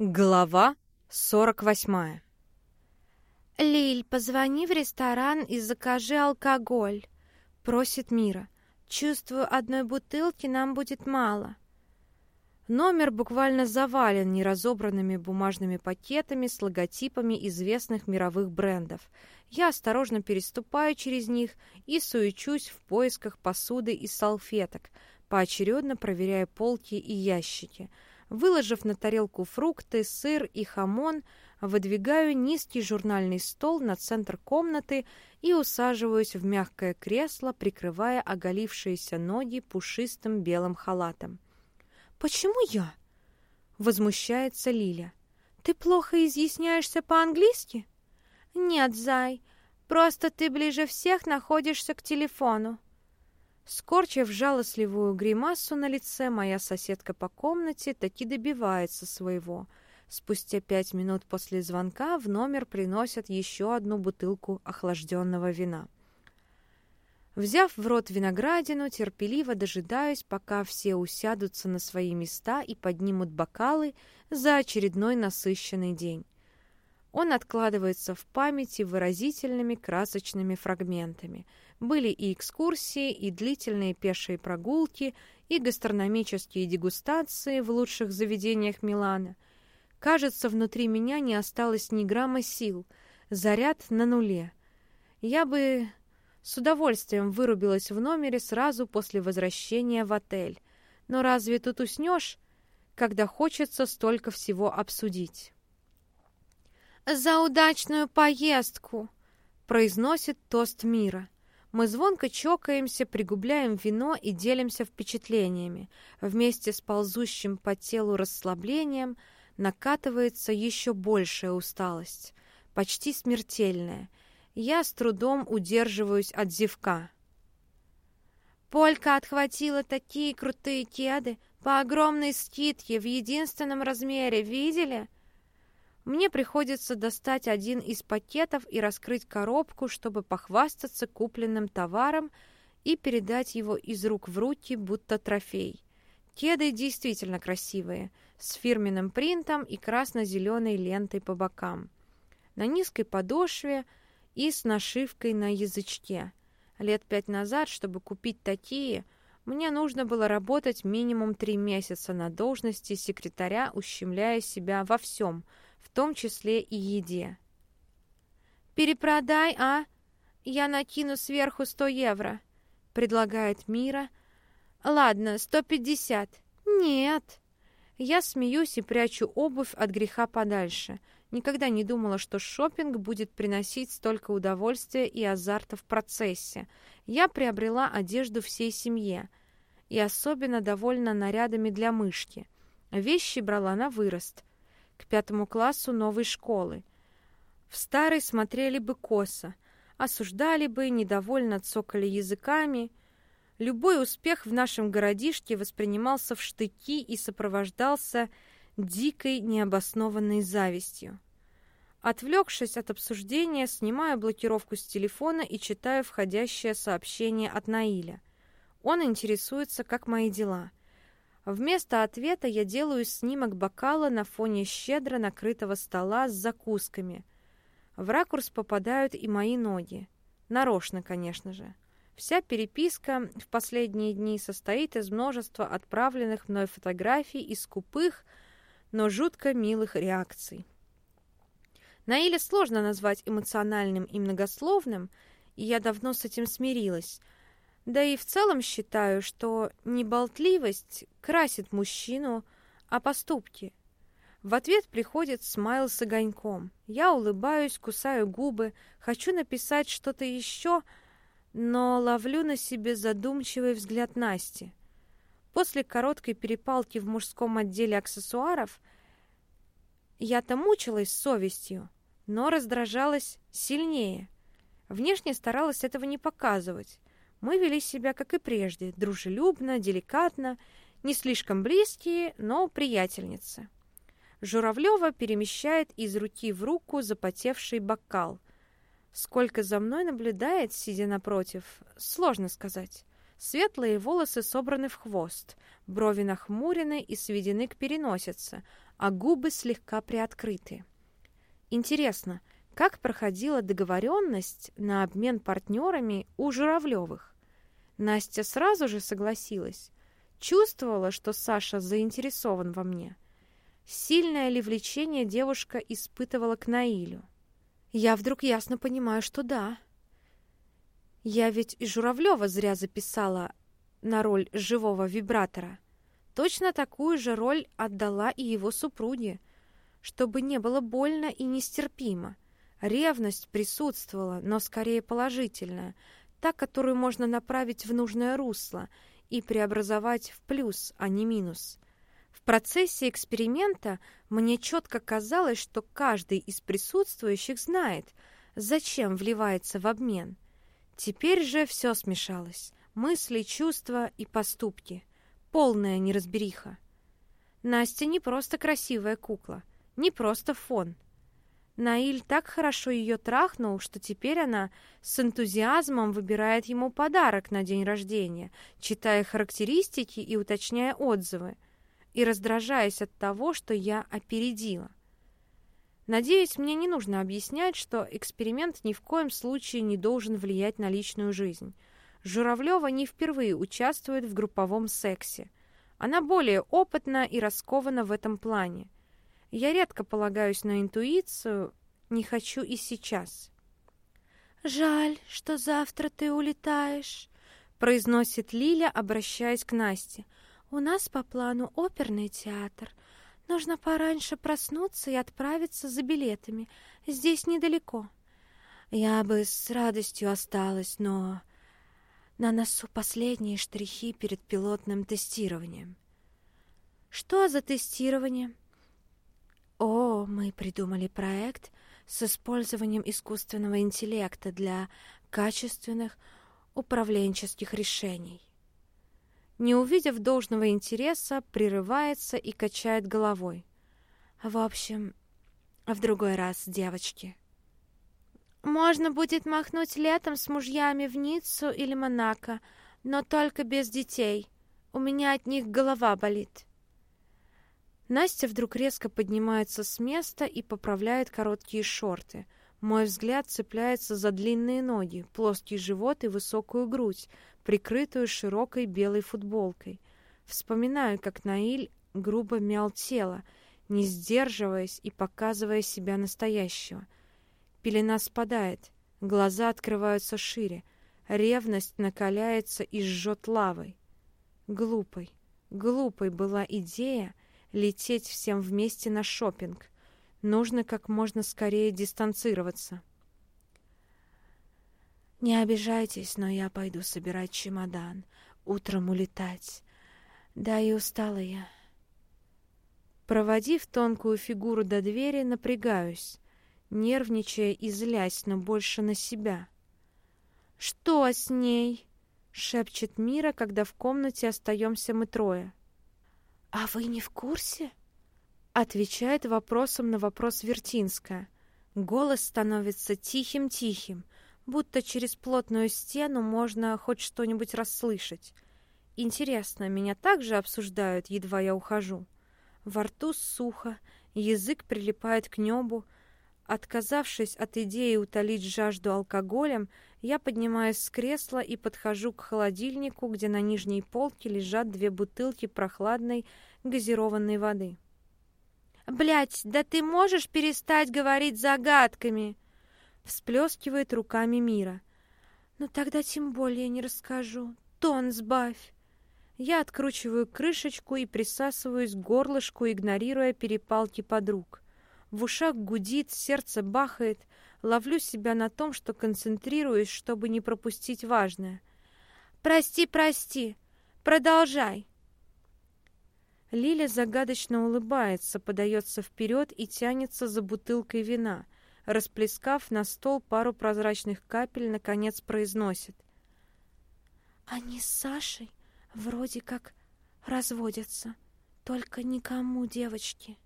Глава 48 «Лиль, позвони в ресторан и закажи алкоголь», — просит Мира. «Чувствую, одной бутылки нам будет мало». Номер буквально завален неразобранными бумажными пакетами с логотипами известных мировых брендов. Я осторожно переступаю через них и суечусь в поисках посуды и салфеток, поочередно проверяя полки и ящики — Выложив на тарелку фрукты, сыр и хамон, выдвигаю низкий журнальный стол на центр комнаты и усаживаюсь в мягкое кресло, прикрывая оголившиеся ноги пушистым белым халатом. «Почему я?» — возмущается Лиля. «Ты плохо изъясняешься по-английски?» «Нет, Зай, просто ты ближе всех находишься к телефону». Скорчив жалостливую гримасу на лице, моя соседка по комнате таки добивается своего. Спустя пять минут после звонка в номер приносят еще одну бутылку охлажденного вина. Взяв в рот виноградину, терпеливо дожидаюсь, пока все усядутся на свои места и поднимут бокалы за очередной насыщенный день. Он откладывается в памяти выразительными красочными фрагментами – были и экскурсии, и длительные пешие прогулки, и гастрономические дегустации в лучших заведениях Милана. Кажется, внутри меня не осталось ни грамма сил, заряд на нуле. Я бы с удовольствием вырубилась в номере сразу после возвращения в отель. Но разве тут уснешь, когда хочется столько всего обсудить? «За удачную поездку!» — произносит тост мира. Мы звонко чокаемся, пригубляем вино и делимся впечатлениями. Вместе с ползущим по телу расслаблением накатывается еще большая усталость, почти смертельная. Я с трудом удерживаюсь от зевка. Полька отхватила такие крутые кеды по огромной скидке в единственном размере, видели? Мне приходится достать один из пакетов и раскрыть коробку, чтобы похвастаться купленным товаром и передать его из рук в руки, будто трофей. Кеды действительно красивые, с фирменным принтом и красно-зеленой лентой по бокам. На низкой подошве и с нашивкой на язычке. Лет пять назад, чтобы купить такие, мне нужно было работать минимум три месяца на должности секретаря, ущемляя себя во всем – том числе и еде. «Перепродай, а? Я накину сверху сто евро», — предлагает Мира. «Ладно, сто пятьдесят». «Нет». Я смеюсь и прячу обувь от греха подальше. Никогда не думала, что шопинг будет приносить столько удовольствия и азарта в процессе. Я приобрела одежду всей семье и особенно довольна нарядами для мышки. Вещи брала на вырост к пятому классу новой школы. В старой смотрели бы косо, осуждали бы, недовольно цокали языками. Любой успех в нашем городишке воспринимался в штыки и сопровождался дикой необоснованной завистью. Отвлекшись от обсуждения, снимаю блокировку с телефона и читаю входящее сообщение от Наиля. Он интересуется, как мои дела. Вместо ответа я делаю снимок бокала на фоне щедро накрытого стола с закусками. В ракурс попадают и мои ноги. Нарочно, конечно же. Вся переписка в последние дни состоит из множества отправленных мной фотографий и скупых, но жутко милых реакций. Наиля сложно назвать эмоциональным и многословным, и я давно с этим смирилась — да и в целом считаю, что не болтливость красит мужчину, а поступки. В ответ приходит смайл с огоньком. Я улыбаюсь, кусаю губы, хочу написать что-то еще, но ловлю на себе задумчивый взгляд Насти. После короткой перепалки в мужском отделе аксессуаров я-то мучилась совестью, но раздражалась сильнее. Внешне старалась этого не показывать. Мы вели себя, как и прежде, дружелюбно, деликатно, не слишком близкие, но приятельницы. Журавлева перемещает из руки в руку запотевший бокал. Сколько за мной наблюдает, сидя напротив, сложно сказать. Светлые волосы собраны в хвост, брови нахмурены и сведены к переносице, а губы слегка приоткрыты. Интересно, как проходила договоренность на обмен партнерами у Журавлевых? Настя сразу же согласилась. Чувствовала, что Саша заинтересован во мне. Сильное ли влечение девушка испытывала к Наилю? Я вдруг ясно понимаю, что да. Я ведь и Журавлева зря записала на роль живого вибратора. Точно такую же роль отдала и его супруге, чтобы не было больно и нестерпимо. Ревность присутствовала, но скорее положительная, та, которую можно направить в нужное русло и преобразовать в плюс, а не минус. В процессе эксперимента мне четко казалось, что каждый из присутствующих знает, зачем вливается в обмен. Теперь же все смешалось. Мысли, чувства и поступки. Полная неразбериха. Настя не просто красивая кукла, не просто фон. Наиль так хорошо ее трахнул, что теперь она с энтузиазмом выбирает ему подарок на день рождения, читая характеристики и уточняя отзывы, и раздражаясь от того, что я опередила. Надеюсь, мне не нужно объяснять, что эксперимент ни в коем случае не должен влиять на личную жизнь. Журавлева не впервые участвует в групповом сексе. Она более опытна и раскована в этом плане. Я редко полагаюсь на интуицию, не хочу и сейчас. «Жаль, что завтра ты улетаешь», — произносит Лиля, обращаясь к Насте. «У нас по плану оперный театр. Нужно пораньше проснуться и отправиться за билетами. Здесь недалеко». Я бы с радостью осталась, но на носу последние штрихи перед пилотным тестированием. Что за тестирование? О, мы придумали проект с использованием искусственного интеллекта для качественных управленческих решений. Не увидев должного интереса, прерывается и качает головой. В общем, в другой раз, девочки. Можно будет махнуть летом с мужьями в Ниццу или Монако, но только без детей. У меня от них голова болит. Настя вдруг резко поднимается с места и поправляет короткие шорты. Мой взгляд цепляется за длинные ноги, плоский живот и высокую грудь, прикрытую широкой белой футболкой. Вспоминаю, как Наиль грубо мял тело, не сдерживаясь и показывая себя настоящего. Пелена спадает, глаза открываются шире, ревность накаляется и жжет лавой. Глупой, глупой была идея лететь всем вместе на шопинг. Нужно как можно скорее дистанцироваться. Не обижайтесь, но я пойду собирать чемодан, утром улетать. Да и устала я. Проводив тонкую фигуру до двери, напрягаюсь, нервничая и злясь, но больше на себя. «Что с ней?» — шепчет Мира, когда в комнате остаемся мы трое. «А вы не в курсе?» Отвечает вопросом на вопрос Вертинская. Голос становится тихим-тихим, будто через плотную стену можно хоть что-нибудь расслышать. Интересно, меня также обсуждают, едва я ухожу. Во рту сухо, язык прилипает к небу. Отказавшись от идеи утолить жажду алкоголем, я поднимаюсь с кресла и подхожу к холодильнику, где на нижней полке лежат две бутылки прохладной газированной воды. «Блядь, да ты можешь перестать говорить загадками?» Всплескивает руками Мира. «Ну тогда тем более не расскажу. Тон сбавь!» Я откручиваю крышечку и присасываюсь к горлышку, игнорируя перепалки подруг. В ушах гудит, сердце бахает — Ловлю себя на том, что концентрируюсь, чтобы не пропустить важное. «Прости, прости! Продолжай!» Лиля загадочно улыбается, подается вперед и тянется за бутылкой вина. Расплескав на стол пару прозрачных капель, наконец произносит. «Они с Сашей вроде как разводятся, только никому, девочки».